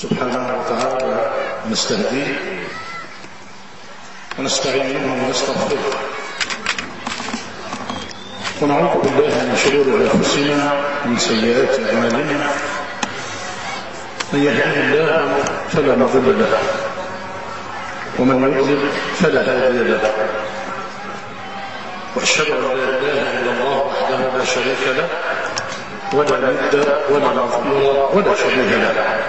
سبحانه وتعالى نستهديه ونستعينه ونستغفره. ونعوذ بالله من شرور أنفسنا ومن سيئات أعمالنا. من يهده الله فلا مضل له ومن يضلل فلا هادي له. وأشهد أن لا إله إلا الله وحده لا شريك له ولا ند ولا نظير ولا شبيه له.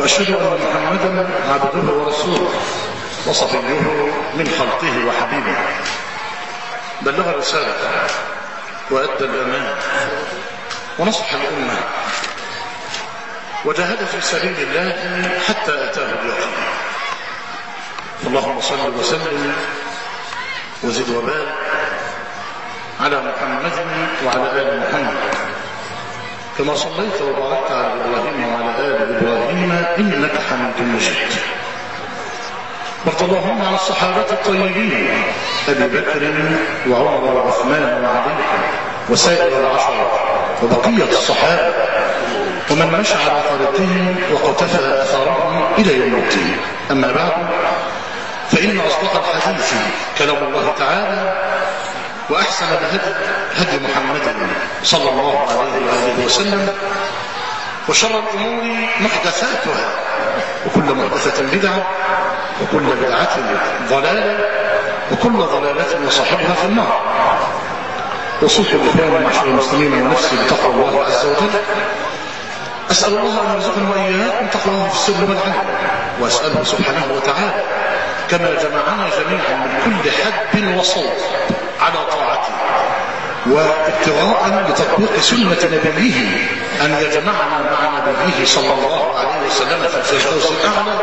وأشهد أن محمدا عبده ورسوله وصفيه من خلقه وحبيبه. بلغ الرسالة وأدى الامانه ونصح الأمة وجاهد في سبيل الله حتى أتاه اليقين. اللهم صل وسلم وزد وبارك على محمد وعلى آل محمد. كما صليت وباركت على إبراهيم وعلى آل إبراهيم إنك حميد مجيد. وارض اللهم عن الصحابة الطيبين أبي بكر وعمر وعثمان وعلي وسائر العشرة وبقية الصحابة ومن مشى على طريقهم وقتفى آثارهم إلى يوم الدين. أما بعد فإن أصدق الحديث كلام الله تعالى وأحسن الهدي هدي محمد صلى الله عليه وآله وسلم. وشر الأمور محدثاتها. وكل محدثة بدعة وكل بدعة ضلالة وكل ضلالة وصاحبها في النار. وصلت الإخوان معشر المسلمين ونفسي بتقوى الله عز وجل. أسأل الله أن يرزقنا وإياكم تقواه في السر والعلم وأسأله سبحانه وتعالى كما جمعنا جميعا من كل حد وصوت. على طاعته وابتغاء لتطبيق سنة نبيه أن يجمعنا مع نبيه صلى الله عليه وسلم في الفردوس الأعلى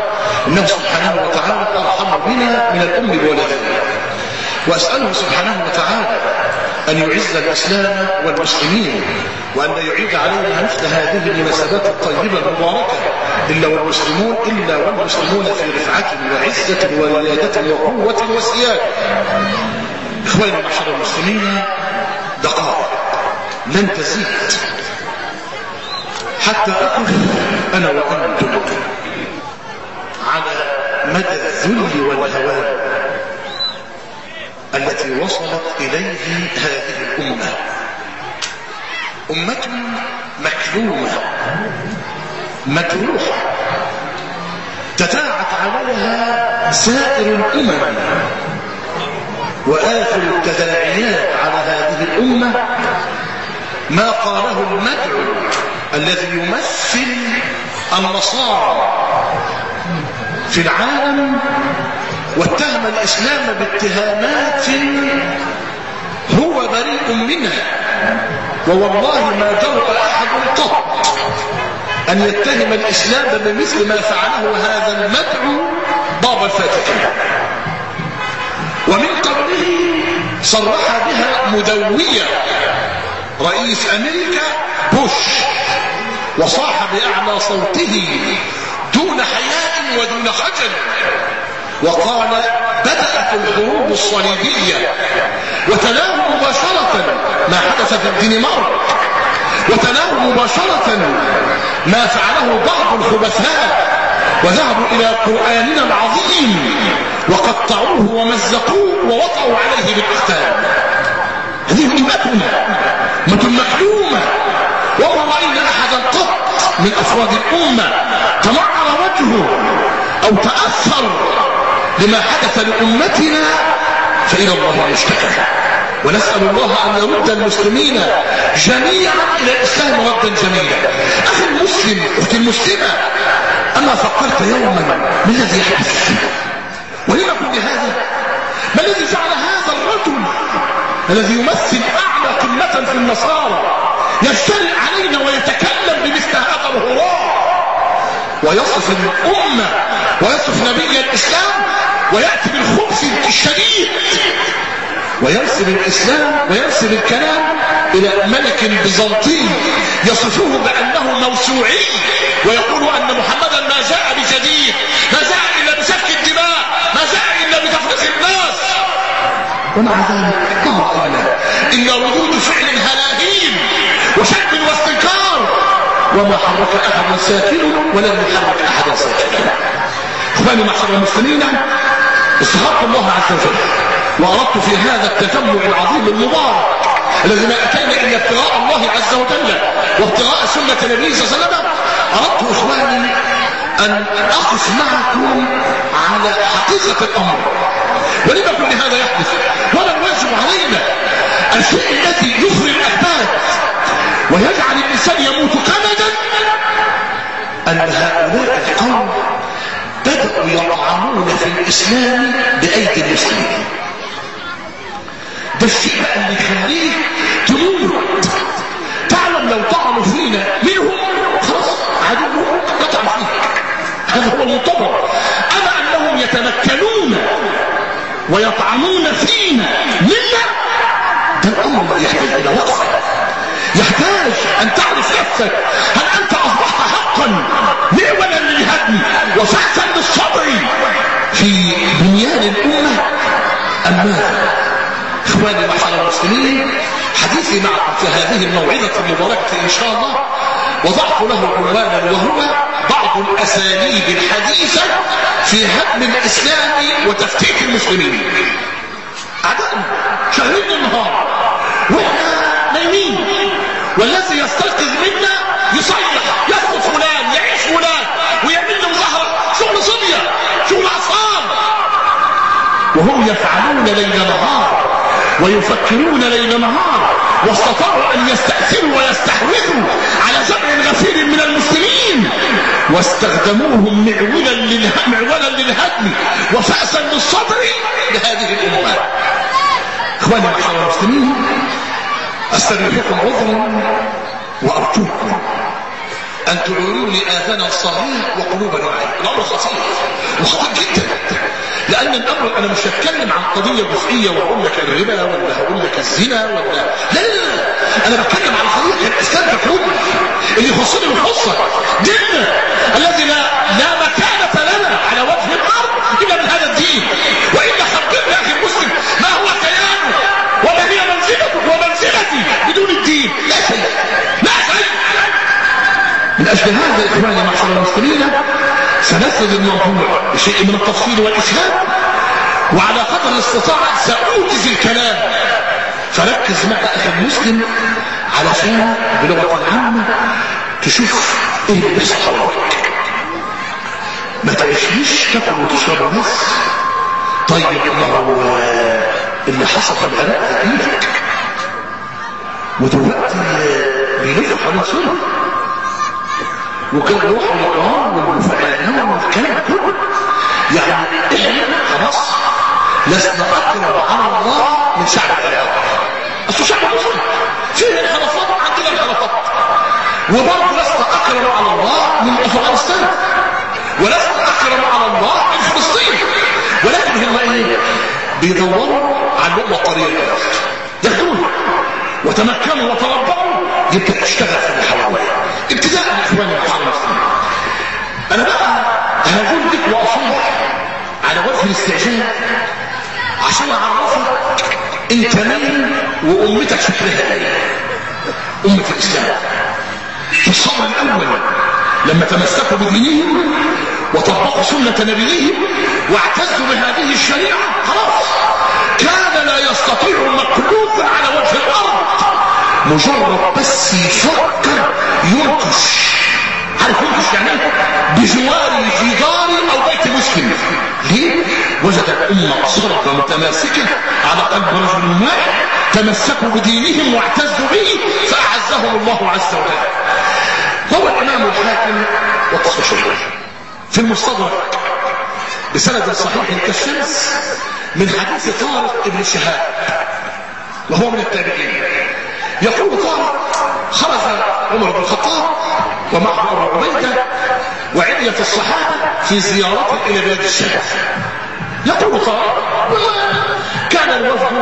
إنه سبحانه وتعالى أرحم بنا من الأم بولدها وأسأله سبحانه وتعالى أن يعز الإسلام والمسلمين وأن يعيد علينا مثل هذه المناسبات الطيبة المباركة إلا والمسلمون إلا والمسلمون في رفعة وعزة وريادة وقوة وسيادة. إخواني معشر المسلمين دقائق. لن تزيد. حتى أقف أنا وأنتم على مدى الذل والهوان التي وصلت إليه هذه الأمة. أمة مكلومة مجروحة تتاعت عليها سائر الأمم. وآخر التداعيات على هذه الأمة ما قاله المدعو الذي يمثل النصارى في العالم واتهم الإسلام باتهامات هو بريء منها. ووالله ما جرأ أحد قط أن يتهم الإسلام بمثل ما فعله هذا المدعو بابا الفاتحين صرح بها مدوية. رئيس أمريكا بوش وصاح بأعلى صوته دون حياء ودون خجل. وقال بدأت الحروب الصليبية وتلاه مباشرة ما حدث في الدنمارك. وتلاه مباشرة ما فعله بعض الخبثاء وذهبوا إلى قرآننا العظيم وقطعوه ومزقوه ووضعوا عليه بالأختام هذه أمتنا أمة مكلومة. وما رأينا أحدا قط من أفراد الأمة تمعر وجهه أو تأثر لما حدث لأمتنا فإلى الله المشتكى. ونسأل الله أن يرد المسلمين جميعا إلى الإسلام ردا جميلا. أخي المسلم أختي المسلمة أما فكرت يوما ما الذي يحدث ولما كل هذا ما الذي جعل هذا الرجل الذي يمثل أعلى قمة في النصارى يجترئ علينا ويتكلم بمثل هذا الهراء ويصف الأمة ويصف نبي الإسلام ويأتي بالخبث الشديد. وينسب الإسلام وينسب الكلام إلى ملك بيزنطي يصفه بأنه موسوعي ويقول أن محمدا ما جاء بجديد ما جاء إلا بسفك الدماء ما جاء إلا بتفريق الناس. ومع ذلك ما رأينا إلا ردود فعل هلاهين وشك واستنكار وما حرك أحد ساكن ولم يحرك أحدا ساكنا إخواني معشر المسلمين استحق الله عز وجل. وأردت في هذا التجمع العظيم المبارك الذي ما أتينا إلا ابتغاء الله عز وجل وابتغاء سنة النبي صلى الله عليه وسلم أردت إخواني أن أقف معكم على حقيقة الأمر. ولما كل هذا يحدث ولا الواجب علينا الشيء الذي يفري الأحداث ويجعل الإنسان يموت كمدا أن هؤلاء القوم بدأوا يطعنون في الإسلام بأيدي المسلمين. ده الشيء بقى اللي يخليك تموت. تعلم لو طعنوا فينا منهم. خلاص عدو قطع فيك. هذا هو المنتظر أما أنهم يتمكنون ويطعنون فينا منا ده الأمر يحتاج إلى وقفة يحتاج أن تعرف نفسك. هل أنت أصبحت حقا معولا للهدم وسعفا للصبر؟ في بنيان الأمة أم ماذا؟ إخواني معشر المسلمين حديثي معكم في هذه الموعظة المباركة إن شاء الله وضعت له عنوانا وهو بعض الأساليب الحديثة في هدم الإسلام وتفتيت المسلمين. أعدائنا شهرين النهار وإحنا نايمين والذي يستيقظ منا يصيح يسقط فلان يعيش فلان ويمن ظهره شغل صبية شغل أطفال. وهم يفعلون ليل نهار ويفكرون ليل نهار واستطاعوا أن يستأثروا ويستحوذوا على جمع غفير من المسلمين. واستخدموهم معولا لله... معولا للهدم وفأسا للصبر لهذه الأمة. إخواني معشر المسلمين أستريحكم عذرا وأرجوكم أن تعيروا لي آذانا صغير وقلوبا واعية الأمر خطير وخطير جدا. لأن الأمر أنا مش هتكلم عن قضية جزئية وأقول لك الربا ولا هقول لك الزنا ولا لا لا لا أنا بتكلم عن قضية الإسلام ككل اللي يخصني ويخصك ديننا الذي لا لا مكانة لنا على وجه الأرض إلا من هذا الدين. وإلا يا أخي المسلم ما هو كيانه وما هي منزلتك ومنزلتي بدون الدين. لا شيء. لا شيء. من أجل هذا إخواني معشر المسلمين سنفذ الموضوع بشيء من التفصيل والإسهاب وعلى قدر الاستطاعة سأوجز الكلام. فركز مع أخي المسلم علشان بلغة العامة تشوف إيه اللي بيحصل ما تعيشليش تاكل وتشرب بس طيب هو اللي حصل في العراق؟ بايدك ودلوقتي بيلفوا حوالين سوريا وكان روح القرآن والمفاعلين والكلام يعني إحنا خلاص لسنا اقرب على الله من شعب العراق. أصل شعب مسلم فيه الخلافات عندنا الخلافات وبرضه لسنا أقرب على الله من أفغانستان. ولسنا أقرب على الله من فلسطين. ولكن هم إيه بيدوروا على اللقمه الطريقة ياخدوها وتمكنوا وتربعوا يبدا تشتغل في المحاولات ابتداء يا اخواني المسلمين أنا بقى لك واصول على وجه الاستعجال عشان أعرفك أنت مين وأمتك شكلها إيه. أمة الإسلام. في الصبر الأول لما تمسكوا بدينهم وطبقوا سنة نبيهم واعتزوا بهذه الشريعة. خلاص. كان لا يستطيع مقلوب على وجه الأرض؟ مجرد بس يفكر ينقش عارف ينقش يعني بجوار جدار أو بيت مسلم ليه؟ وجد الأمة صلبه متماسكة على قلب رجل واحد تمسكوا بدينهم واعتزوا به فأعزهم الله عز وجل. هو الإمام الحاكم والتصوير في المستدرك بسند صحيح كالشمس من حديث طارق بن شهاب وهو من التابعين. يقول طارق خرج عمر بن الخطاب ومعه أبو عبيدة وعلية الصحابة في زيارته إلى بلاد الشام. يقول طارق كان الوفد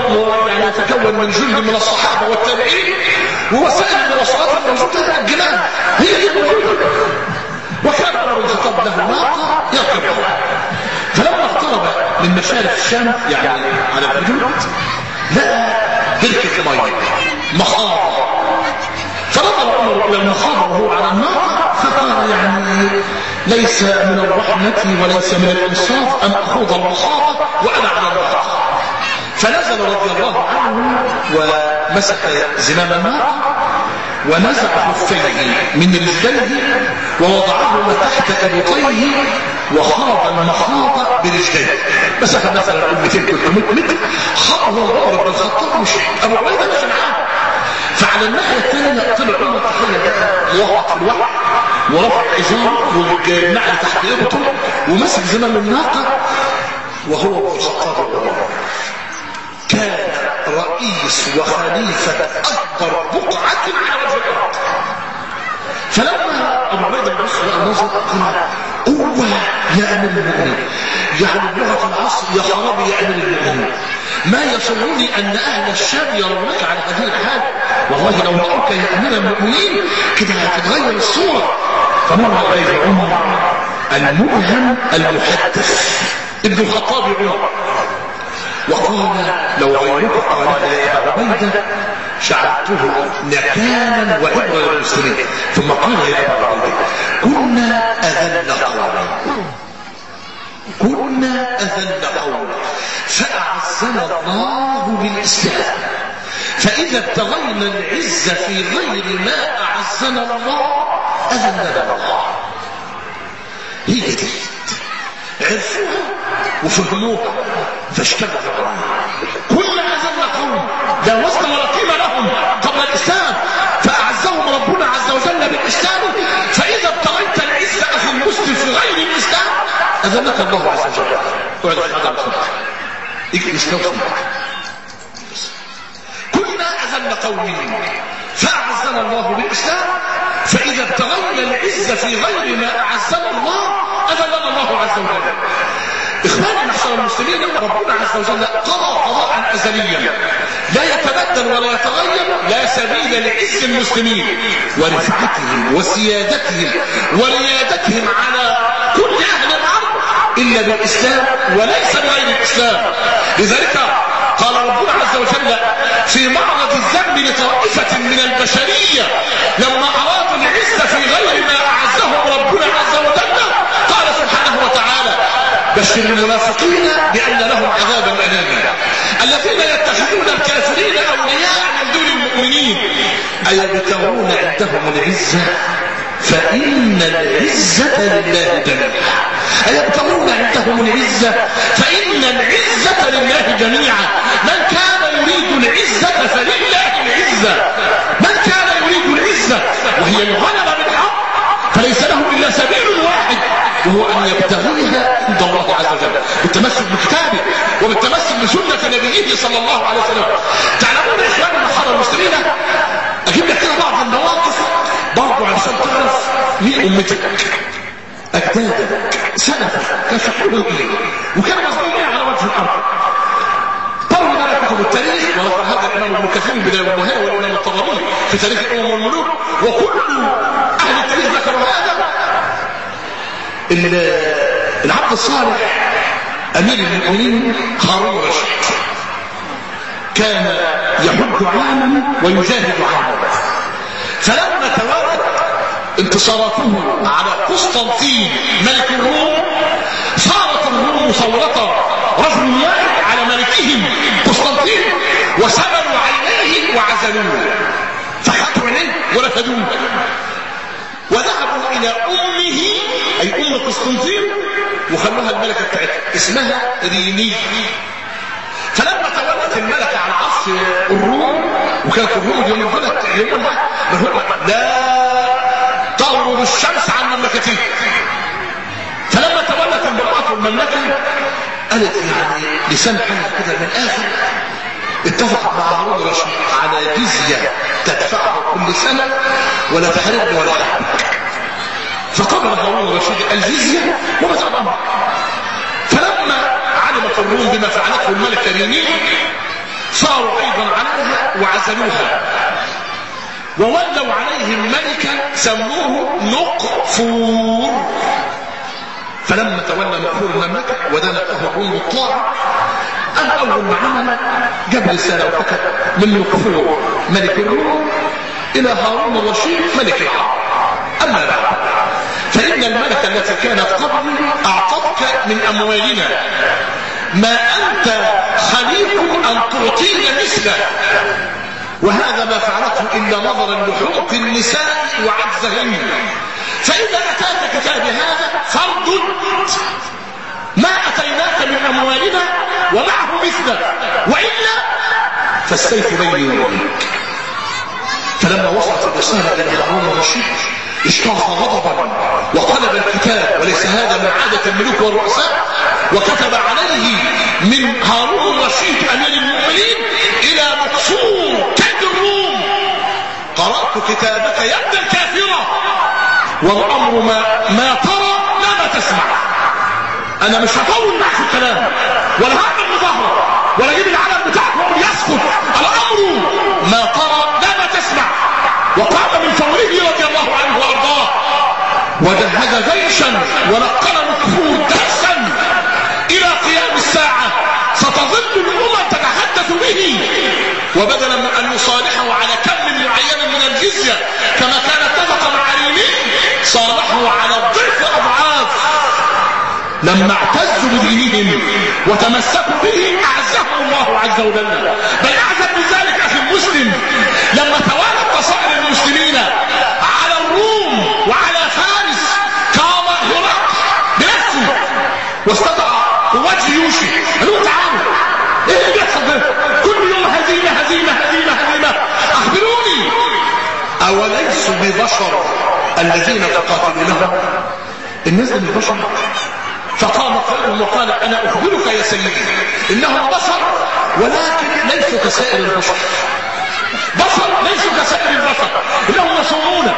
يعني يتكون من جند من الصحابة والتابعين ووسائل المواصلات الموجوده الجنان هي دي الموجوده وكان عمر بن الخطاب له ناقة يركبها فلما اقترب من مشارف الشام يعني على الحدود لقى بركة مية مخاض فنظر عمر إلى المخاض وهو على الناقة فقال يعني ليس من الرحمة وليس من الإنصاف أن أخوض المخاضة وأنا على الناقة. فنزل رضي الله عنه ومسك زمام الناقة. ونزع خفيه من رجليه ووضعهما تحت ابطيه وخاض المخاض برجليه. مسافه مثلا 200 300 متر خاض عمر بن الخطاب مش أبو عبيدة مش معاه. فعلى الناحية الثانية طلع عمر تخيل موقع في الوحي ورفع ازار والنعل تحت ابطه ومسك زمام الناقة وهو ابن الخطاب. كان رئيس وخليفة أكبر بقعة على وجه الأرض فلما أبو عبيد بن عصر النظر قال قوة يا أمير المؤمنين. يعني بلغة العصر يا خرابي يا أمير المؤمنين. ما يصرني أن أهل الشام يرونك على هذه الحال. والله لو رأوك يا أمير المؤمنين كده هتتغير الصورة. فمر عليه عمر الملهم المحدث. ابن الخطاب عمر وقال لو غيرك قالها يا أبا عبيدة جعلته نكالا وعبرة للمسلمين ثم قال يا أبا عبيدة كنا أذل قوم كنا أذل قوم فأعزنا الله بالإسلام. فإذا ابتغينا العزة في غير ما أعزنا الله أذلنا الله. هي دي. عرفوها؟ وفهموها فاشتغلوا كل هذا قوم لا وزن ولا قيمة لهم قبل الإسلام فأعزهم ربنا عز وجل بالإسلام فإذا ابتغيت العزة أخي المسلم في غير الإسلام أذلك الله عز وجل. اقعد في هذا اجلس توفي كنا أذل قوم فأعزنا الله بالإسلام فإذا ابتغينا العزة في غير ما أعزنا الله أذلنا الله عز وجل. إخواني محصر المسلمين ربنا عز وجل قضى قضاء أزليا. لا يتبدل ولا يتغير لا سبيل لعز المسلمين ورفعتهم وسيادتهم وريادتهم على كل أهل الأرض إلا بالإسلام وليس بغير الإسلام. لذلك قال ربنا عز وجل في معرض الذنب لطائفة من البشرية لما أرادوا العزة في غير ما أعزهم ربنا عز وجل قال سبحانه وتعالى بشر المنافقين بأن لهم عذابا أليما. الذين يتخذون الكافرين أولياء من دون المؤمنين أيبتغون عندهم العزة؟ فإن العزة لله جميعا. أيبتغون عندهم العزة؟ فإن العزة لله جميعا. من كان يريد العزة فلله العزة. من كان يريد العزة وهي الغلبة فليس له إلا سبيل واحد وهو أن يبتغيها عند الله عز وجل بالتمسك بكتابه وبالتمسك بسنة نبيه صلى الله عليه وسلم. تعلمون يا إخوان المحارة المسلمين أجيب لك بعض المواقف برضو علشان تعرف مين أمتك. أجدادك سلفك كشفوا إيه وكانوا مظلومين على وجه الأرض. كتب التاريخ وذكر هذا الإمام ابن كثير بداية والإمام الطبري في تاريخ الأمم والملوك وكل أهل التاريخ ذكروا هذا. العبد الصالح أمير المؤمنين هارون الرشيد كان يحج عاما ويجاهد عاما. فلما توالت انتصاراته على قسطنطين ملك الروم صارت الروم مسلطة رجل واحد على ملكهم. قسطنطين وسبلوا عينيه وعزلوه. فحطوا عينيه ورفدوه. وذهبوا إلى أمه أي أم قسطنطين وخلوها الملكة بتاعتها اسمها ريني. فلما تولت الملكة على عصر الروم وكانت الروم يوم البلد يوم لا تغرب الشمس عن مملكته فلما تولت امرأة المملكة قالت يعني لسان حالها كده من الآخر اتفقت مع هارون الرشيد على جزية تدفعها كل سنة ولا تحرمني ولا حرمك فقبل هارون الرشيد الجزية وما تعلمها فلما علمت الروم بما فعلته الملكة ريني صاروا أيضا عليها وعزلوها. وولوا عليهم ملكا سموه نقفور. فلما تولى نقفور المملكة ودانت له الروم الطاعة قال أول عمل جاب رسالة وكتب من نقفور ملك الروم إلى هارون الرشيد ملك العرب. أما بعد فإن الملكة التي كانت قبلي أعطتك من أموالنا ما أنت خليق أن تعطينا مثله. وهذا ما فعلته إلا نظرا لحقوق النساء وعجزهن. فإذا أتاك كتاب هذا فرد ما أتيناك من أموالنا ومعه مثله وإلا فالسيف بيني وبينك. فلما وصلت الرسالة إلى هارون الرشيد اشتاق غضبا وطلب الكتاب وليس هذا من عادة الملوك والرؤساء وكتب عليه من هارون الرشيد أمير المؤمنين إلى مقصور كد الروم. قرأت كتابك ابن الكافرة والأمر ما, ما ترى لا ما تسمع. أنا مش هطول معك الكلام. ولا هعمل مظاهرة. ولا أجيب العلم بتاعك وهو يسكت الأمر ما ترى لا ما تسمع. وقام من فوره رضي الله عنه وأرضاه. وجهز جيشا ولقن مكفور درسا إلى قيام الساعة. ستظل الأمم تتحدث به. وبدلا من أن يصالحه على كم معين من الجزية كما كان اتفق مع اليمين صالحه على الضعف أضعاف لما اعتزوا بدينهم وتمسكوا به أعزهم الله عز وجل. بل اعزم من ذلك أخي المسلم لما توالت بصائر المسلمين على الروم وعلى فارس قام هرقل بنفسه واستدعى قوات جيوشه قالوا تعالوا إيه اللي بيحصل؟ كل يوم هزيمة هزيمة هزيمة هزيمة. أخبروني. اوليسوا ببشر الذين تقاتلونهم؟ الناس دي بشر فقام قائل وقال أنا أخبرك يا سيدي انهم بشر ولكن ليسوا كسائر البشر بشر ليسوا كسائر البشر إنهم يصومون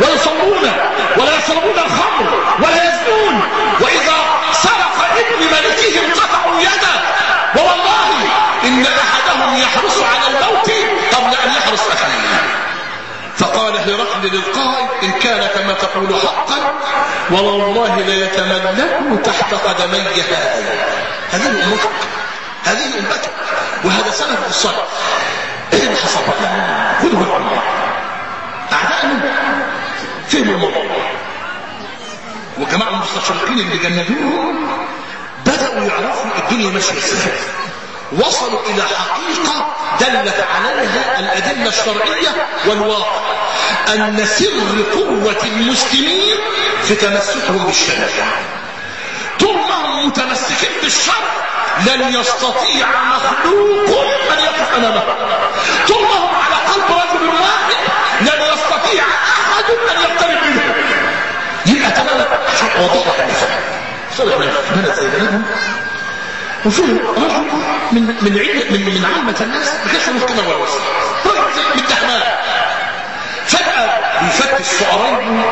ويصلون ولا يشربون الخمر ولا يزنون. وإذا سرق ابن ملكهم قطعوا يده ووالله إن أحدهم يحرص على الموت قبل أن يحرص أخيه. فقال هرقل للقائد إن كان كما تقول حقا والله ليتملك تحت قدمي هذا هذه أمتك. هذه أمتك. وهذا إيه اللي حصل خذوا بالعلم أعدائنا فهموا الموضوع وجماعة المستشرقين اللي جندوهم بدأوا يعرفوا الدنيا ماشية إزاي. وصلوا إلى حقيقة دلت عليها الأدلة الشرعية والواقع أن سر قوة المسلمين في تمسكهم بالشرع طول ما هم متمسكين بالشرع لن يستطيع مخلوق أن يقف أمامه. طول ما هم على قلب رجل واحد لن يستطيع أحد أن يقترب منه. يبقى تماما عشان أوضح لك صلح بلد زي رجل من من من من عامة الناس ما كانش كده ولا وصل رجل الدحمان فجأة بيفتش قرايبه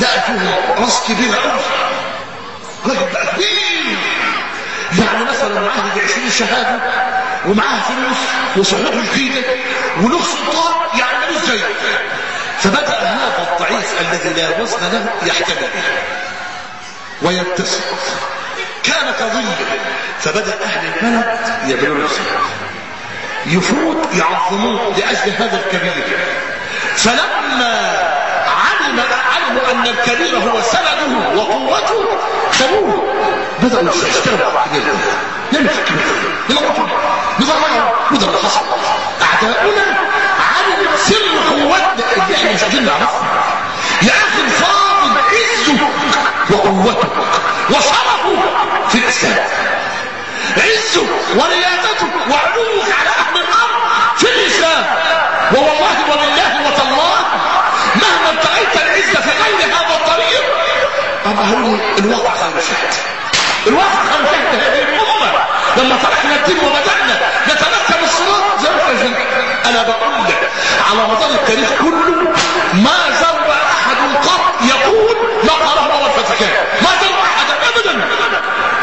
لقى فيهم راس كبيرة قوي. راجل بقى كبير يعني مثلا معاه 20 شهادة ومعاه فلوس وصحبه جديدة وله سلطان يعني ملوش زيه فبدأ هذا الضعيف الذي لا وزن له يحتمل. ويبتسم كان كظل فبدأ أهل البلد يبنون السلام يفوت يعظموه لأجل هذا الكبير. فلما علم علموا أن الكبير هو سنده وقوته خلوه بدأوا يشتغلوا نعمل فكرة نموتوا نضرهم وده اللي حصل. أعداؤنا علموا سر قوتنا. اللي إحنا مش عايزين نعرفها يا أخي الفاضل عزك وقوتك وشرفك في الإسلام. عزك وريادتك وعلوك على أهل الأرض في الإسلام. ووالله وبالله وتالله مهما ابتغيت العزة في غير هذا الطريق أبقى هو الواقع شهد الواقع شهد هذه الأمة. لما تركنا الدين وبدأنا نتمكن الصراط زي أنا بقول على مدار التاريخ كله ما زر أحد قط يقول ما قاله أول فتكان ما زر أحد أبدا.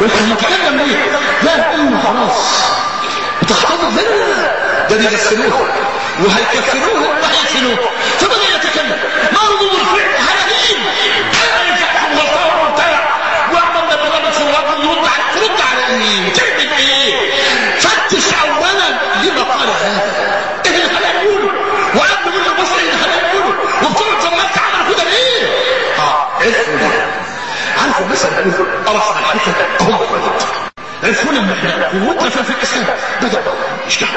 ولكن نتكلم ليه؟ لا أمة خلاص. بتحتضر لا لا لا ده بيغسلوه وهيكفروه وهيكفروه فبدأ يتكلم. ما ردود الفعل هلاقين أنا يفتحوا غلطان وبتاع وعملنا برامج في الوطن يرد على ترد على إيه فتش اولا لما قال هذا إيه اللي هلاقيه وقبل منه بس إيه اللي هلاقيه قوتنا في الاسلام بدأ. اشتغل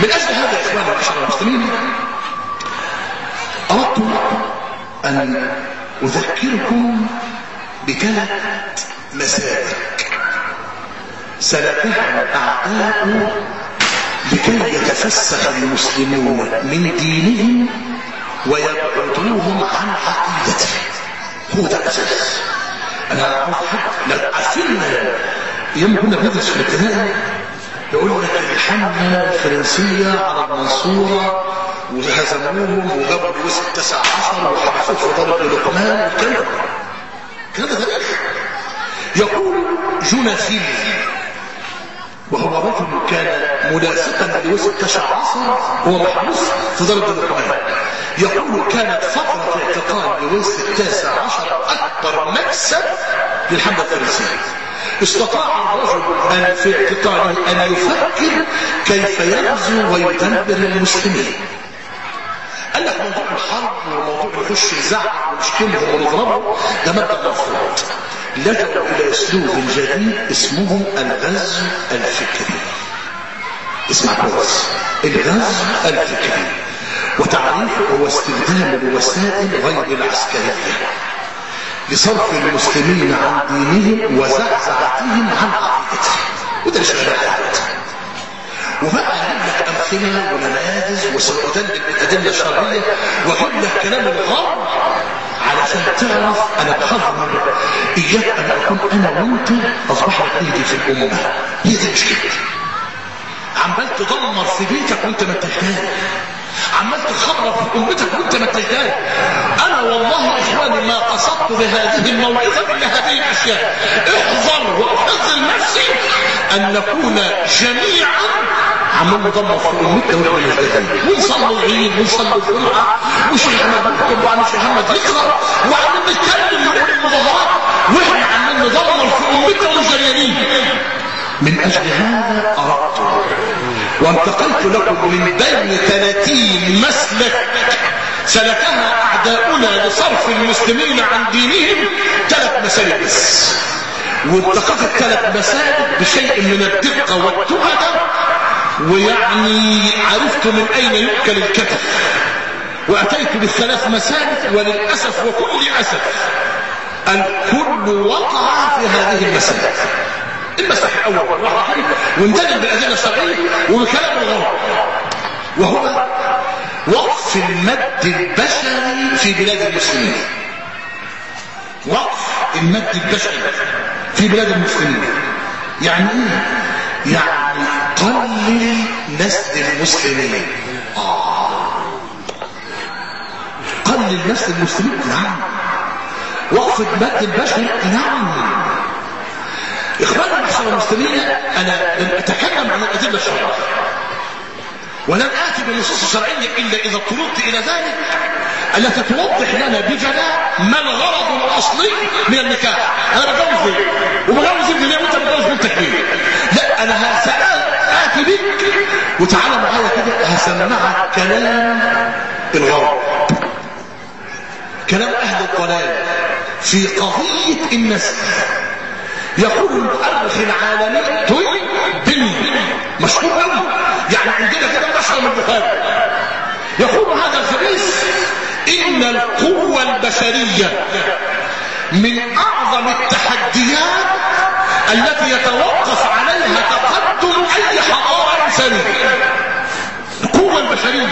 من أجل هذا يا إخواني وعشر المسلمين أردت أن أذكركم بثلاث مسالك سلكها الأعداء لكي يتفسخ المسلمون من دينهم ويبعدوهم عن عقيدتهم. هو ده الأساس. أنا اعرف حد لو عارفين أيام كنا بندرس في الابتدائي. يقول لك الحمله الفرنسية على المنصورة وهزموهم وجابوا الوسط التاسع عشر وحبسوه في دار لقمان والكلام ده الكلام ده يقول جوناسيل وهو رجل كان ملاصقا لوسط التاسع عشر هو محبوس في دار لقمان يقول كانت فترة اعتقال لويس التاسع عشر أكبر مكسب للحملة الفرنسية. استطاع الرجل أن في اعتقاله أن يفكر كيف يغزو ويدمر المسلمين. قال لك موضوع الحرب وموضوع نخش نزعق ونشتمهم ونضربهم ده مبدا مرفوض لجأوا إلى أسلوب جديد اسمه الغزو الفكري. اسمع كويس. الغزو الفكري. وتعريفه هو استخدام الوسائل غير العسكرية. لصرف المسلمين عن دينهم وزعزعتهم عن عقيدتهم. وده اللي شغال وبقى لك أمثلة ونماذج وسأدلل بالأدلة الشرعية واجيب لك كلام الغرب علشان تعرف أنا بحذر إياك أن أكون أنا وانت اصبحنا ايدي في الامه هي دي مشكلتي عمال تدمر في بيتك وأنت ما انتش عمال في امتك وانت ما أنا والله إخواني ما قصدت بهذه الموعظة الا هذه الأشياء. احذر واحذر نفسي أن نكون جميعا عمال ندمر في امتنا مش داخلين ونصلي العيد ونصلي الجمعة وشيخ محمد يكتب وعم شيخ محمد يقرأ وعمال نتكلم ونقول المظاهرات وإحنا عمال ندمر في امتنا ومجريين من أجل هذا أردت. وانتقلت لكم من بين ثلاثين مسلك. سلكها أعداؤنا لصرف المسلمين عن دينهم ثلاث مسالك وانتقلت الثلاث مسالك بشيء من الدقة والتهدى. ويعني عرفت من أين يؤكل الكتف. وأتيت بالثلاث مسالك وللأسف وكل أسف. الكل وقع في هذه المسالك المسلك الأول. واحد وندلل بالأدلة الشرعية وبكلام الغرب وهو وقف المد البشري في بلاد المسلمين. وقف المد البشري في بلاد المسلمين. يعني إيه؟ يعني قلل نسل المسلمين. آه. قلل نسل المسلمين. نعم. وقف المد البشري نعم. إخواننا معشر المسلمين أنا لن أتكلم عن الأدلة الشرعية. ولن آتي بالنصوص الشرعية إلا إذا اضطررت إلى ذلك. التي توضح لنا بجلاء ما الغرض الأصلي من النكاح؟ أنا بجوز ليه وبجوز ابن ليه وأنت بتجوز بنتك ليه لا أنا سآتي بك. وتعالى معايا كده هسمعك كلام الغرب كلام أهل الضلال في قضية النسل يقول المؤرخ العالمي توي بن مشهور قوي يعني عندنا كده مشهور من البخاري. يقول هذا الخبيث إن القوة البشرية من أعظم التحديات التي يتوقف عليها تقدم أي حضارة إنسانية. القوة البشرية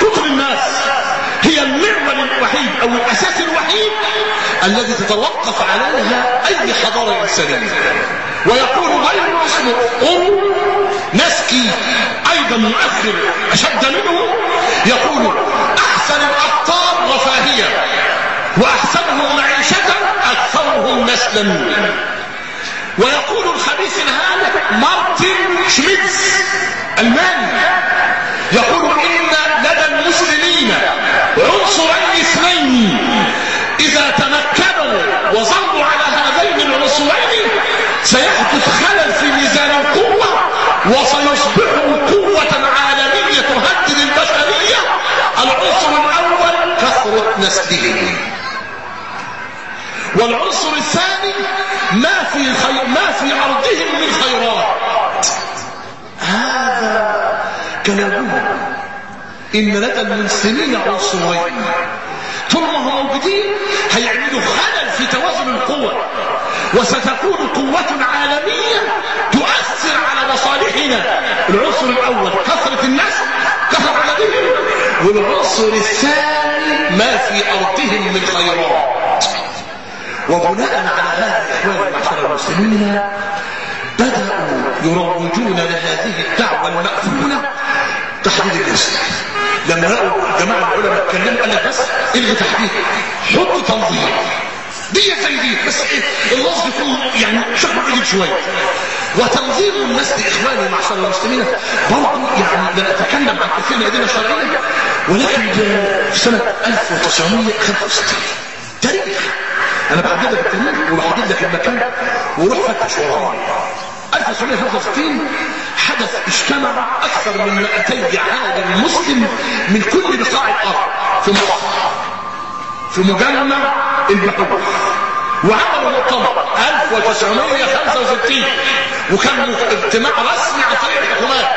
كثر الناس. هي المعول الوحيد أو الأساس الوحيد الذي تتوقف عليها أي حضارة إنسانية. ويقول غير اسمه ام نسكي أيضا مؤثر أشد منه يقول أحسن الأبطال رفاهية واحسنهم معيشة أكثرهم نسلا. ويقول الخبيث الهالك مارتن شميتز ألماني يقول إن لدى عنصرين اثنين اذا تمكنوا وظلوا على هذين العنصرين سيحدث خلل في ميزان القوة وسيصبحوا قوة عالمية تهدد البشرية العنصر الأول كثرة نسلهم. والعنصر الثاني ما في خير ما في أرضهم من خيرات. هذا كلامهم. إن لدى المسلمين عنصرين ثم هم موجودين هيعملوا خلل في توازن القوى وستكون قوة عالمية تؤثر على مصالحنا. العنصر الأول كثرة الناس كثرة عددهم. والعنصر الثاني ما في أرضهم من خيرات. وبناء على هذا إخواني معشر المسلمين بدأوا يروجون لهذه الدعوة المأفولة تحديد الاسم لما لقوا جماعة العلماء اتكلموا قال لك بس إلغي تحديد حط تنظيم. دي زي دي بس إيه؟ اللفظ يكون يعني شكله عجيب شوية. وتنظيم الناس لاخواني معشر المسلمين برضه يعني لا أتكلم عن كثير من الشرعية ولكن في سنة 1965 تاريخ. أنا بحدد لك التاريخ وبحدد لك المكان وروح فتش ورايا 1965 حدث اجتمع أكثر من 200 عالم مسلم من كل بقاع الأرض في مصر في مجمع البحوث. وعملوا مؤتمر 1965 وكان اجتماع رسمي عن طريق الحكومات.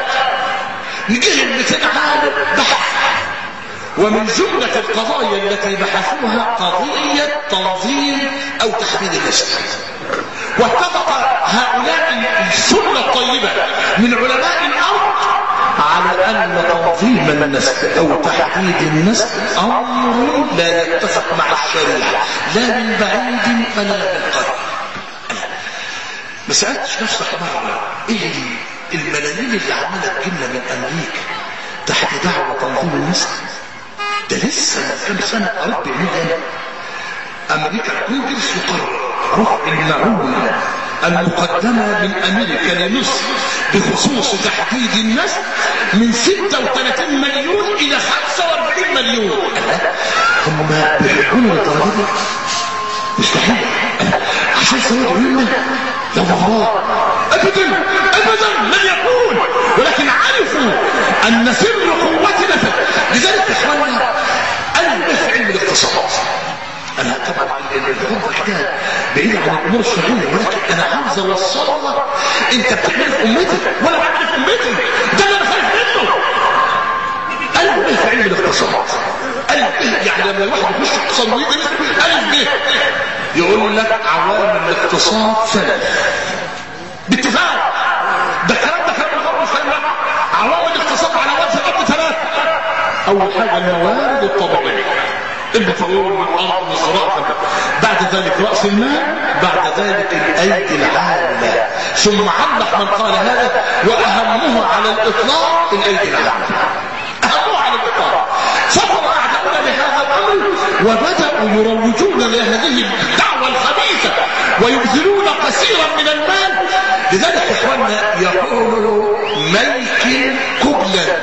نجي ال 200 عالم بحث. ومن جملة القضايا التي بحثوها قضية تنظيم أو تحديد النسل واتفق هؤلاء السنة الطيبة من علماء الأرض على أن تنظيم النسل أو تحديد النسل أمر لا يتفق مع الشريعة لا من بعيد ولا من قريب. ما سألتش نفسك مرة إيه الملايين اللي عمالة تجيلنا من أمريكا تحت دعوة تنظيم النسل ده لسه من كام سنة قريب بيعملها أمريكا الكونجرس يقرر رفع المعونة المقدمة من أمريكا لمصر بخصوص تحديد النسل من 36 مليون إلى 45 مليون. هم بيحبون الدرجة دي مستحيل. عشان سووا منا لا والله. أبدا أبدا لن يكون ولكن عرفوا أن سر قوتنا لذلك إخواننا ألف علم الاقتصاد أنا طبعا الخطبه كده بعيد عن الأمور الشرعية ولكن أنا عاوز اوصلها انت بتعمل في امتك وأنا بعمل أمتي. ده اللي أنا خايف منه. إيه في علم الاقتصاد. إيه يعني لما الواحد يخش اقتصاد ويدرس إيه يقول لك عوامل الاقتصاد ثلاث باتفاق. ده الكلام ده كلام غير مسلم عوامل الاقتصاد على وجه الأرض ثلاث أول حاجة الموارد الطبيعية. البترول والارض والزراعه بعد ذلك رأس المال بعد ذلك الأيدي العامة. ثم علق من قال هذا واهمها على الإطلاق الأيدي العامة. اهمها على الإطلاق. فقر أعداؤنا لهذا الأمر وبدأوا يروجون لهذه الدعوة الخبيثة ويبذلون كثيرا من المال. لذلك إخواننا يقول ميك كبلا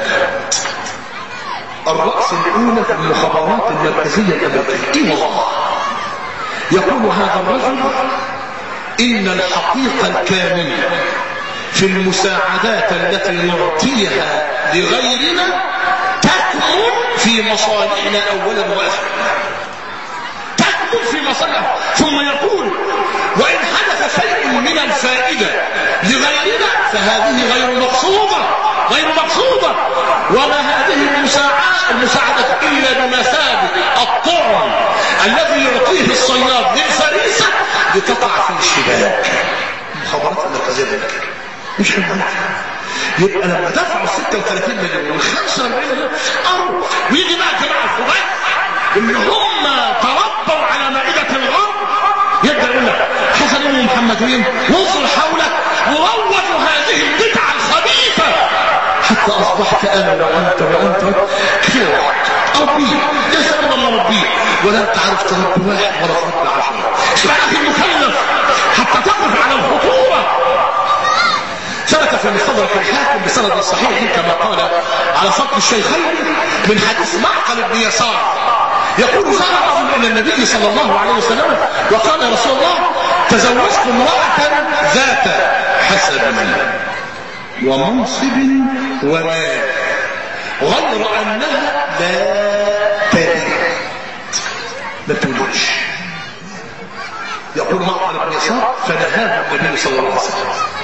الرأس الأولى في المخابرات المركزية الأمريكية. يقول هذا الرجل إن الحقيقة الكاملة في المساعدات التي نعطيها لغيرنا تكمن في مصالحنا أولا وآخرا. تكمن في مصالحنا ثم يقول وإن حدث شيء من الفائدة لغيرنا فهذه غير مقصودة غير مقصودة وما هذه المساعدة المساعدة إلا بمثابة الطعم الذي يعطيه الصياد للفريسة لتقع في الشباك. المخابرات المركزية لك مش كده؟ يبقى لما دفعوا 36 مليون و 45 مليون أرض ويجي بقى جماعة الخباز اللي هم تربوا على مائدة الغرب يبدأ يقول لك حسن محمدين وانصر حولك وروجوا هذه البدعة الخبيثة. حتى أصبحت أنا وأنت وأنت كثير أربي يسأل الله ربي. ولا أنت عارف واحد ولا تربي عشرة. اسمع أخي المكلف حتى تقف على الخطورة. ثبت في مستدرك الحاكم بسند صحيح كما قال على صدق الشيخين من حديث معقل بن يسار. يقول رجل إلى النبي صلى الله عليه وسلم وقال يا رسول الله تزوجت امرأة ذات حسب ومنصب ومال غير أنها لا تلد ما تولدش يقول معطل بن يسار فنهاه النبي صلى الله عليه وسلم.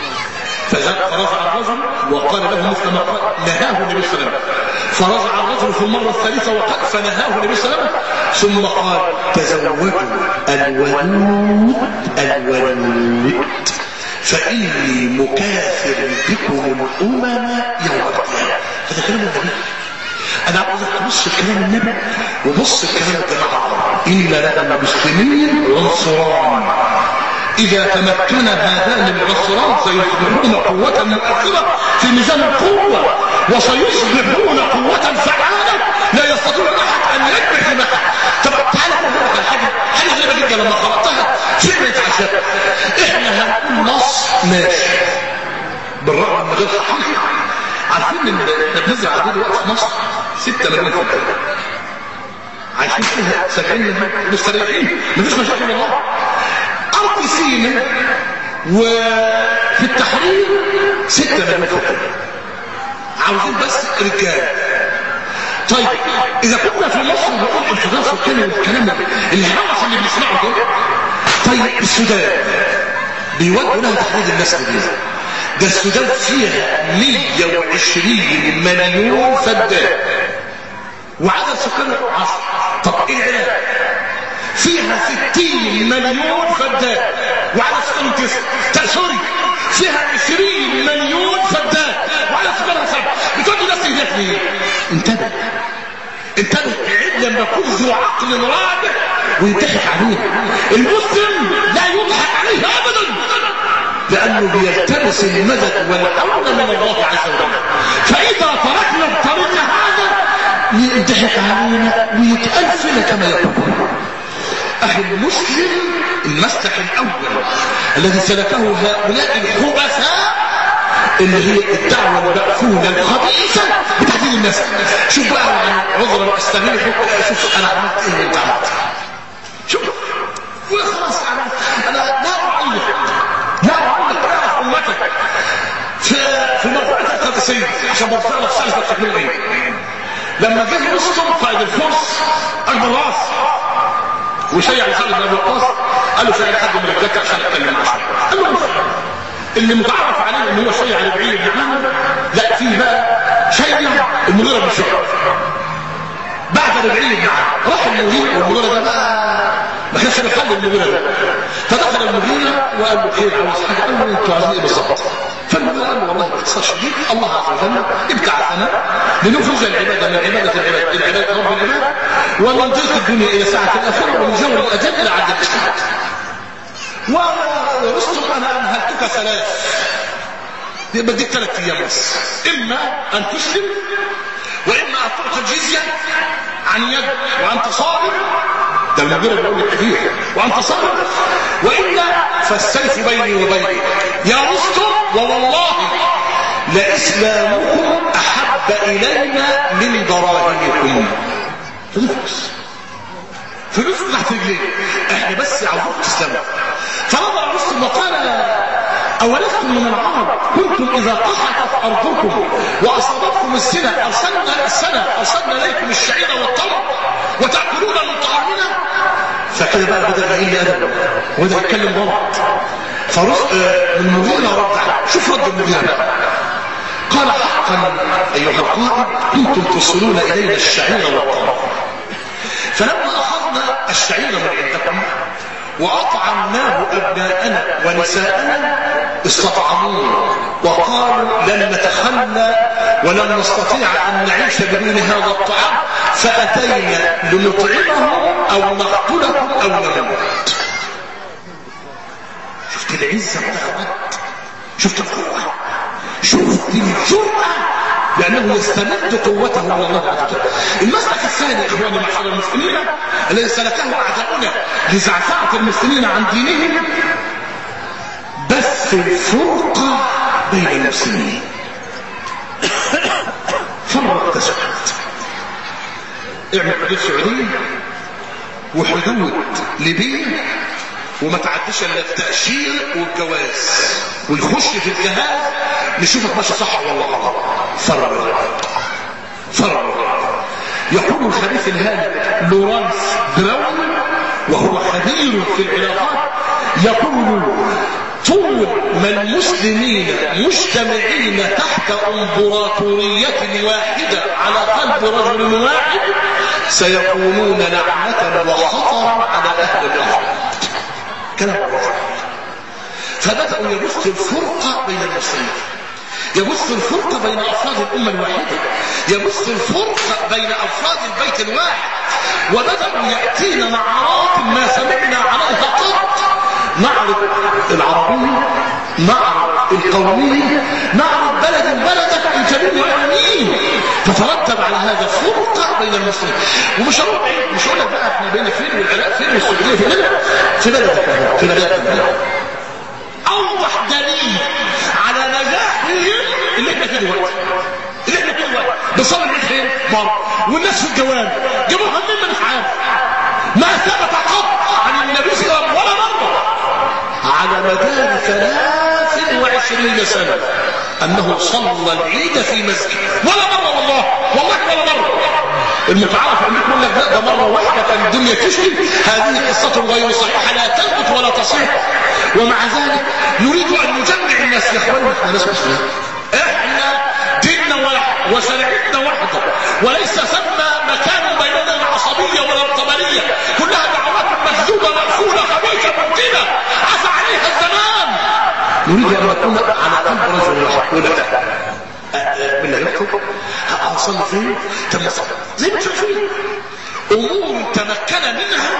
فرجع الرجل وقال له مثل ما قال نهاه النبي صلى الله عليه وسلم. فرجع الرجل في المرة الثالثة وقال فنهاه النبي صلى الله عليه وسلم. ثم قال تزوجوا الولود الولود فإني مكافر بكم الأمم يوم القيامة. هذا كلام النبي. أنا عاوزك تبص لكلام النبي وبص لكلام الجماعة إن لنا المسلمين عنصران. إذا تمكن هذان العنصران سيصبحون قوة مؤثرة في ميزان القوة وسيصبحون قوة فعالة لا يستطيع أحد أن يكبر في طب تعالى أقول الحاجة حاجة غريبة جدا لما قرأتها فعلت عشان إحنا هنقول نص ماشي. بالرغم من غير حقيقة. عارفين إن بنزرع عدد الوقت في مصر 6 مليون فدان عايشين فيها 70 مليون مستريحين. مفيش مشاكل والله. سينا وفي التحرير 6 مليون فدان عاوزين بس رجال. طيب إذا كنا في مصر بنقول سكاني والكلام الهوس اللي بنسمعه ده طيب السودان بيودوا لها تحديد الناس دي. ده السودان فيها 120 مليون فدان. وعدد سكان عشر طب إيه العلاج؟ فيها 60 مليون فدان. وعدد سكان تسعة سوري. فيها 20 مليون فدان. وعدد سكان سبعة بتودي نفس هناك ليه؟ انتبه. انتبه. بعيد لما يكون ذو عقل رابع ويضحك عليه. المسلم لا يضحك عليه ابدا. لأنه بيلتمس المدد والعون من الله عز وجل. فإذا تركنا الطريق هذا يضحك علينا ويتأل فينا كما يقول. أخي المسلم المسلك الأول الذي سلكه هؤلاء الخبثاء اللي هي الدعوة المأفونة الخبيثة بتحديد الناس. شوف بقى عذرا استغل شوف أنا عملت إيه وأنت عملت شوف وخلاص أنا أنا لا أعلق لا أعلق أعرف أمتك في في المرفوعة القادسية عشان مرفوعة الثالثة التكنولوجية لما جه رستم قائد الفرس أكبر راس وشيع خالد بن أبي وقاص قال له شيع حد من رجالك عشان أتكلم معاه قال له اللي متعرف عليه ان هو شيع ربعي بن عامر لا فيه بقى شيع المغيرة بن شعبة بعد ربعي بن عامر راح المغيرة والمغيرة ده بقى ما كانش بيحل المغيرة ده. فدخل المغيرة وقال له خير عاوز حاجة؟ قال له أنتوا عايزين إيه بالظبط؟ فالمغيرة قال له والله باختصار شديد الله وجل ابتعثنا لنخرج العبادة من عبادة العباد إلى عبادة رب العباد ضيق الدنيا إلى ساعة الاخرة ومن جو الأجل إلى عدل الاجتهاد ورستم أنا انهلتك ثلاث؟ بديك ثلاث أيام بس. إما أن تسلم وإما أن تعطي الجزية عن يد وان تصابر ده المدير بيقول لك كتير وان تصابر وإلا فالسيف بيني وبينك. يا رستم ووالله لإسلامكم أحب إلينا من دراهمكم فلوس. فلوس تحت رجليه إحنا بس عاوزين تسلموا فنظر رستم وقال أولستم من العرب. كنتم إذا قحطت أرضكم وأصابتكم السنة أرسلنا السنة أرسلنا إليكم الشعير والطمر وتأكلون من طعامنا. فكده بقى بدأ يقول لي أدب وبدأ يتكلم غلط فرس المغيرة رد شوف رد المغيرة قال حقا أيها القائد كنتم تصلون إلينا الشعير والطمر فلما أخذنا الشعير من عندكم وأطعمناه أبناءنا ونساءنا استطعموه. وقالوا لن نتخلى ولن نستطيع أن نعيش بدون هذا الطعام فأتينا لنطعمه أو نقتلكم أو نموت. العزة شفت القوة؟ شفت الجرأة. لأنه يستمد قوته من الله عز وجل. المسلك الثاني يا إخواني معشر المسلمين الذي سلكه أعداؤنا لزعزعة المسلمين عن دينهم؟ بث الفرقة بين المسلمين. فرق تسعد اعمل حدود سعودية وحدود ليبية وما تعديش إلا التأشير والجواز. ويخش في الجهاز نشوفك ماشي صح ولا غلط فرق فرق يقول الخبيث الهالك لورانس براون وهو خبير في العلاقات يقول طول ما المسلمين مجتمعين تحت امبراطورية واحدة على قلب رجل واحد سيكونون لعنة وخطرا على أهل الأرض. كلام الله فبدأوا يبثوا الفرقة بين المسلمين يبث الفرقة بين أفراد الأمة الواحدة. يبث الفرقة بين أفراد البيت الواحد. وبدأوا يأتينا نعرات ما سمعنا عليها قط. نعرض العربية نعرض القومية نعرض بلد بلدك الجميع يعلمين فترتب على هذا فرقة بين المسلمين. ومش هقول مش هقول لك بقى إحنا بين فين والعراق فين والسعودية في بلد في بلدك في بلدك أوضح دليل على نجاحهم اللي إحنا فيه دلوقتي. اللي إحنا فيه دلوقتي. العيد فين؟ بره والناس في الجوال جابوها منين مش عارف ما ثبت قط. مدار ثلاث وعشرين سنة أنه صلى العيد في مسجد. ولا مرة والله والله ولا مرة. المتعارف عندك يقول لك لا ده مرة واحدة كان الدنيا تشكي هذه قصة غير صحيحة لا تثبت ولا تصح ومع ذلك نريد أن نجمع الناس يا اخواننا إحنا ناس مسلمين. إحنا ديننا واحد وشريعتنا واحدة وليس ثم مكان بيننا العصبية كلها دعوات خبيثة عفى عليها الزمان. نريد أن نكون على قلب رجل واحد. ولا بالله يحكم هصلي فين؟ تم صلي زي ما شايفين أمور تمكن منها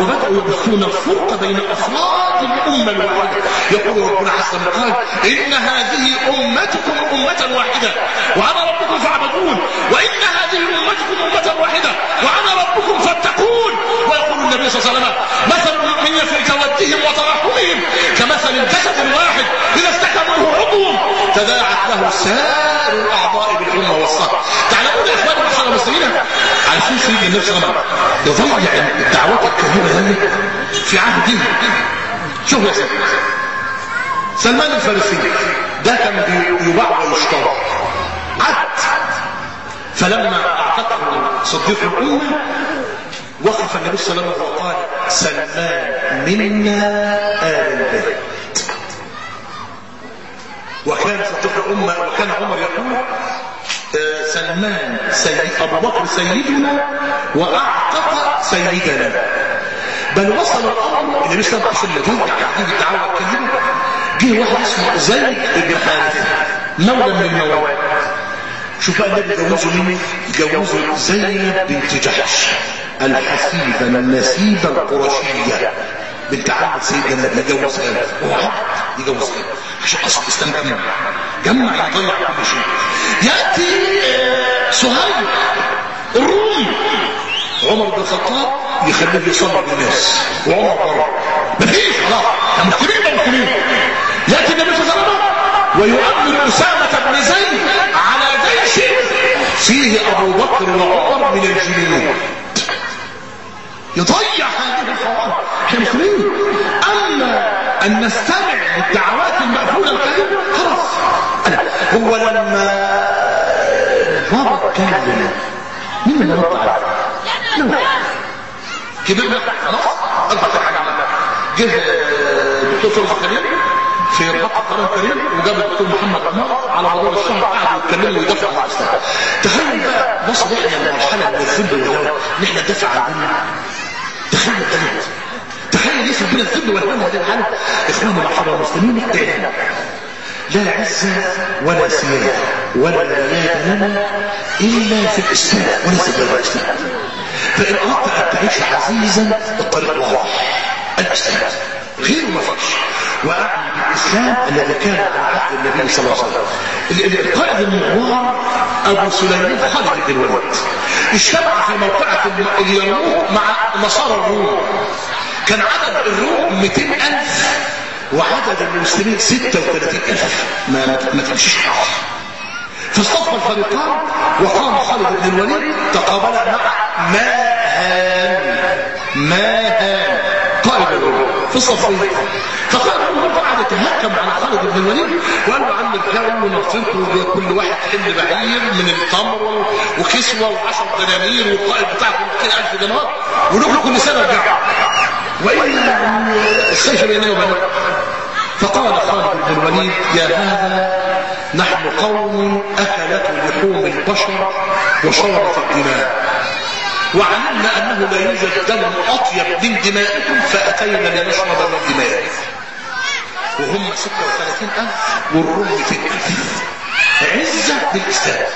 وبدأوا يبثون الفرق بين افراد الأمة الواحدة. يقول ربنا عز وجل إن هذه أمتكم أمة واحدة وأنا ربكم فاعبدون. وإن هذه أمتكم أمة واحدة وأنا ربكم فاتقون. ويقول النبي صلى الله عليه وسلم مثل المؤمنين في تودهم وترحمهم كمثل الجسد الواحد إذا استكى منه عضو تداعت له سائر الأعضاء بالحمى والصهر تعلمون يا إخواني معشر المسلمين عارفين سيدنا النبي صلى الله عليه وسلم يضيع الدعوات الكبيره هذه في عهده شوف يا سيدي. سلمان الفارسي ده كان يباع ويشترى عد فلما اعتقه صديق الأمة وقف النبي صلى الله عليه وسلم وقال سلمان منا آل البيت. وكان صديق الأمة وكان عمر يقول آه سلمان سيد أبو بكر سيدنا وأعتق سيدنا. بل وصل الأمر صلى الله عليه وسلم جه الدعوة اتكلمه جه واحد اسمه زيد بن حارثة مولى من الموالي شوف بقى النبي جوزه مين؟ جوزه زينب بنت جحش الحسيبة النسيبة القرشية. بنت عم سيدنا النبي جوزها. وعد يجوزها. عشان اصل الاسلام جمع جمع يضيع كل شيء. يأتي سهيل الرومي. عمر بن الخطاب يخليه يصلي بالناس. وعمر بره مفيش خلاص ده مسلمين يأتي النبي صلى الله عليه وسلم ويؤمن أسامة بن زيد على جيش فيه أبو بكر وعمر من الجنود يضيع هذه الحواري إحنا مسلمين أما أن نستمع للدعوات المقفوله الكريمه خلاص. أنا هو لما بابا اتكلم مين اللي رد عليه؟ كبرنا خلاص. أكبر حاجة عملها جه الدكتور صلاح كريم في رباط القرآن الكريم وجاب الدكتور محمد عمار على مدار الشهر قعدوا يتكلموا ويدافعوا عن الاسلام تخيل بقى وصل إحنا لمرحله من الذل والهوى إن إحنا ندافع عن تخيل الدليل تخيل يصل بنا الذل والهوى هذه الحالة. إخواني معشر المسلمين اعلان لا عزة ولا سيادة ولا بلاد لنا إلا في الإسلام وليس غير الإسلام أن تعيش عزيزا الطريق واضح الإسلام غير ما فيش وأعني بالإسلام الذي كان على عهد النبي صلى الله عليه وسلم. القائد المغوار أبو سليمان خالد بن الوليد. اجتمع في موقعة اليرموك مع نصارى الروم. كان عدد الروم 200 ألف وعدد المسلمين 36 ألف. ما, ما تمشيش. حاجة فاصطف الفريقان وقام خالد بن الوليد تقابل مع ماهان. ماهان. قائد الروم في الصفين فقال له قعد يتهكم على خالد بن الوليد وقال له عم الكون ونصرته كل واحد حمل بعير من التمر وكسوة و10 دنانير والقائد بتاعكم 200000 دينار ونقول كل سنة ارجع وإلا السيف بيني وبينك فقال خالد بن الوليد يا هذا نحن قوم أكلت لحوم البشر وشربت الدماء. وعلمنا أنه لا يوجد دم أطيب من دمائكم فأتينا لنشرب من دمائكم وهم 36 ألف والروم 200 ألف. عزة بالإسلام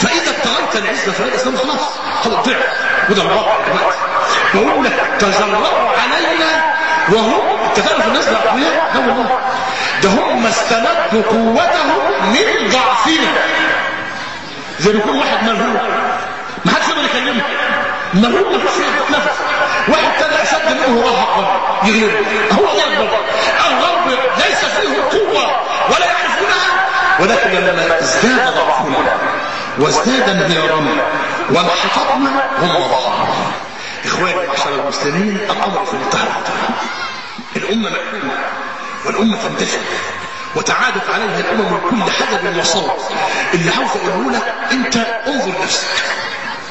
فإذا ابتغيت العزة في الإسلام خلاص. خلاص ضعف وده الواقع دلوقتي بقول لك تجرأوا علينا وهم تعرف الناس ده أقوياء لا والله ده هم استمدوا قوتهم من ضعفنا زي بيكون واحد ملهوب ما حدش يقدر يكلمه. ملهوب ما فيش نفس واحد تاني اشد منه هو أكبر. يغلبه هو أكبر. الغرب ليس فيه قوة ولا يعرفونها. ولكن لما ازداد ضعفنا وازداد انهيارنا وانحططنا هم ضعفنا. إخواني معشر المسلمين الأمر في منتهى الامه مكتومه والأمة تندثر وتعادت عليها الأمم من كل حدب وصوت اللي عاوز اقوله لك أنت انظر نفسك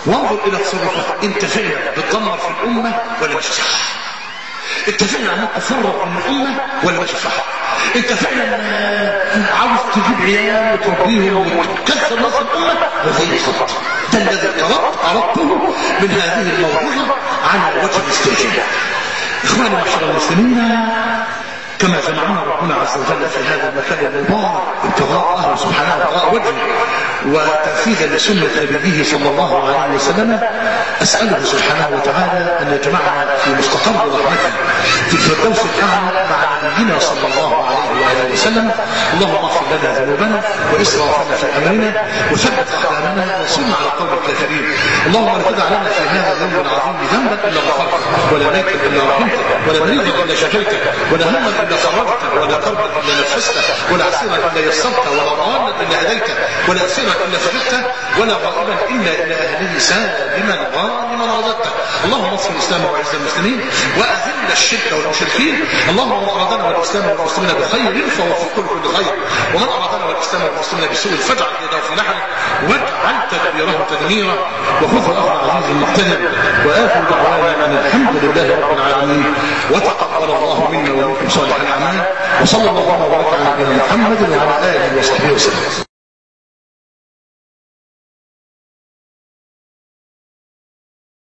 وانظر إلى تصرفاتك انت فعلا بتدمر في الأمة ولا مش صح انت فعلا عمال تفرق من الأمة ولا مش صح انت فعلا عاوز تجيب عيال وتربيهم وتكسر نص الأمة وزي الصدق ده الذي أردته من هذه الموضوعه على وجه الاستجابه اخواني معشر المسلمين كما جمعنا ربنا عز وجل في هذا المكان المبارك ابتغاء الله سبحانه ابتغاء وجهه وتنفيذا لسنة نبيه صلى الله عليه وسلم. أسأله سبحانه وتعالى أن يجمعنا في مستقر رحمته في الفردوس الأعلى مع نبينا صلى الله عليه وآله وسلم. اللهم اغفر لنا ذنوبنا وإسرافنا في أمرنا وثبت أقدامنا وانصرنا على قوم الكافرين اللهم لا تدع لنا في هذا اليوم العظيم ذنبا إلا غفرته ولا ميتا إلا رحمته ولا مريضا إلا شفيته ولا هما فرجته ولا كربا إلا نفسته ولا عسيرا إلا يسرته ولا ضالا إلا هديته ولا أسيرا إلا فرجته ولا غائبا إلا إلى أهله سالما غانما رددته اللهم انصر الإسلام وعز المسلمين وأذل الشرك والمشركين. اللهم من أرادنا والإسلام والمسلمين بخير فوفقه لكل خير. ومن أرادنا والإسلام والمسلمين بسوء فاجعل يده في نحره واجعل تدبيره تدميرا وخذ أخذ عزيز مقتدر وآخر دعوانا أن الحمد لله رب العالمين. وتقبل الله منا ومنكم صالح الأعمال وصلى الله وبارك على نبينا محمد وعلى آله وصحبه وسلم.